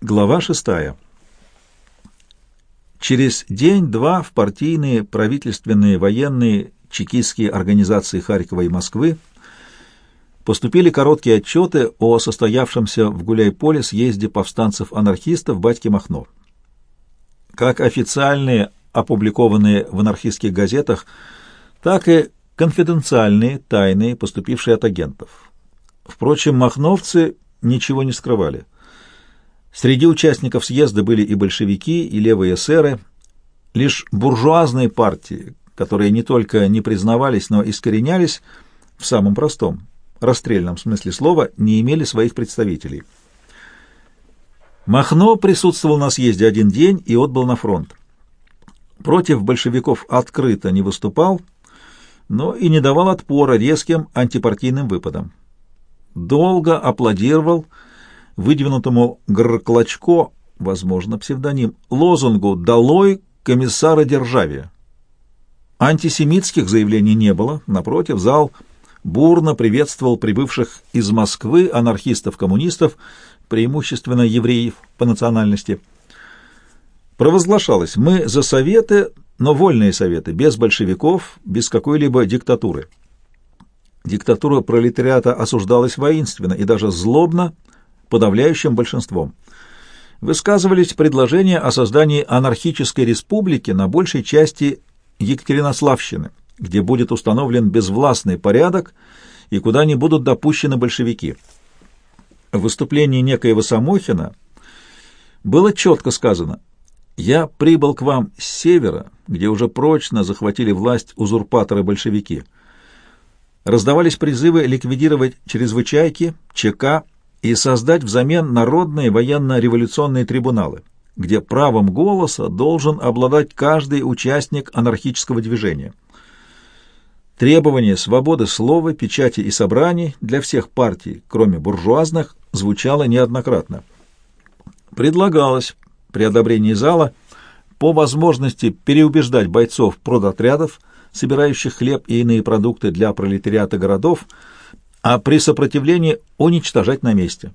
Глава шестая. Через день-два в партийные, правительственные, военные, чекистские организации Харькова и Москвы поступили короткие отчеты о состоявшемся в Гуляй-Поле съезде повстанцев-анархистов батьки Махно. Как официальные, опубликованные в анархистских газетах, так и конфиденциальные, тайные, поступившие от агентов. Впрочем, махновцы ничего не скрывали. Среди участников съезда были и большевики, и левые эсеры. Лишь буржуазные партии, которые не только не признавались, но искоренялись в самом простом, расстрельном смысле слова, не имели своих представителей. Махно присутствовал на съезде один день и отбыл на фронт. Против большевиков открыто не выступал, но и не давал отпора резким антипартийным выпадам. Долго аплодировал выдвинутому Грклочко, возможно, псевдоним, лозунгу «Долой комиссара державия». Антисемитских заявлений не было, напротив, зал бурно приветствовал прибывших из Москвы анархистов-коммунистов, преимущественно евреев по национальности. Провозглашалось «Мы за советы, но вольные советы, без большевиков, без какой-либо диктатуры». Диктатура пролетариата осуждалась воинственно и даже злобно подавляющим большинством. Высказывались предложения о создании анархической республики на большей части Екатеринославщины, где будет установлен безвластный порядок и куда не будут допущены большевики. В выступлении некоего Самохина было четко сказано «Я прибыл к вам с севера, где уже прочно захватили власть узурпаторы-большевики». Раздавались призывы ликвидировать чрезвычайки, ЧК и создать взамен народные военно-революционные трибуналы, где правом голоса должен обладать каждый участник анархического движения. Требование свободы слова, печати и собраний для всех партий, кроме буржуазных, звучало неоднократно. Предлагалось при одобрении зала по возможности переубеждать бойцов продотрядов, собирающих хлеб и иные продукты для пролетариата городов, а при сопротивлении уничтожать на месте.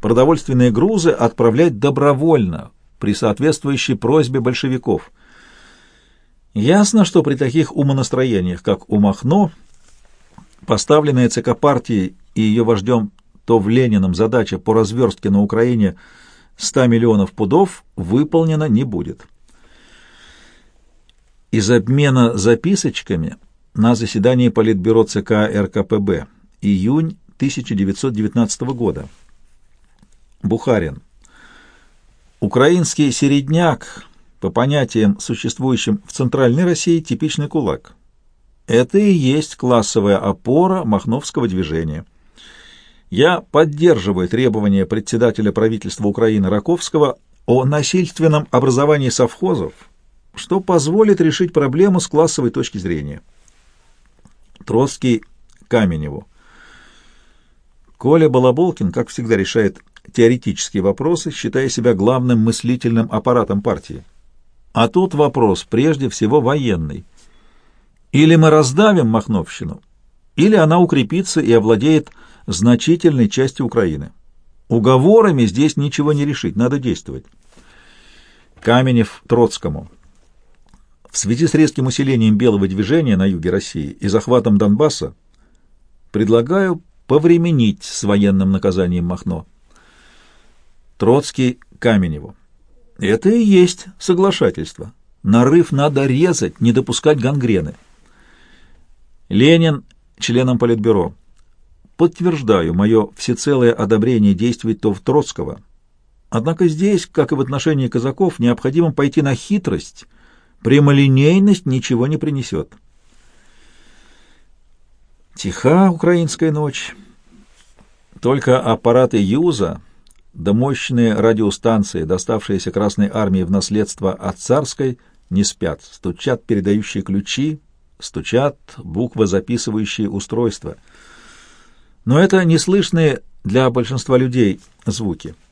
Продовольственные грузы отправлять добровольно, при соответствующей просьбе большевиков. Ясно, что при таких умонастроениях, как у Махно, поставленная ЦК партии и ее вождем то в Лениным задача по разверстке на Украине 100 миллионов пудов выполнена не будет. Из обмена записочками на заседании Политбюро ЦК РКПБ Июнь 1919 года. Бухарин. Украинский середняк, по понятиям, существующим в Центральной России, типичный кулак. Это и есть классовая опора махновского движения. Я поддерживаю требования председателя правительства Украины Раковского о насильственном образовании совхозов, что позволит решить проблему с классовой точки зрения. Троцкий Каменеву. Коля Балаболкин, как всегда, решает теоретические вопросы, считая себя главным мыслительным аппаратом партии. А тут вопрос прежде всего военный. Или мы раздавим Махновщину, или она укрепится и овладеет значительной частью Украины. Уговорами здесь ничего не решить, надо действовать. Каменев Троцкому. В связи с резким усилением белого движения на юге России и захватом Донбасса предлагаю повременить с военным наказанием Махно. Троцкий Каменеву. Это и есть соглашательство. Нарыв надо резать, не допускать гангрены. Ленин членом Политбюро. Подтверждаю мое всецелое одобрение действий ТОВ Троцкого. Однако здесь, как и в отношении казаков, необходимо пойти на хитрость. Прямолинейность ничего не принесет. Тиха украинская ночь. Только аппараты Юза, да мощные радиостанции, доставшиеся Красной Армии в наследство от царской, не спят, стучат передающие ключи, стучат буквы записывающие устройства. Но это неслышные для большинства людей звуки —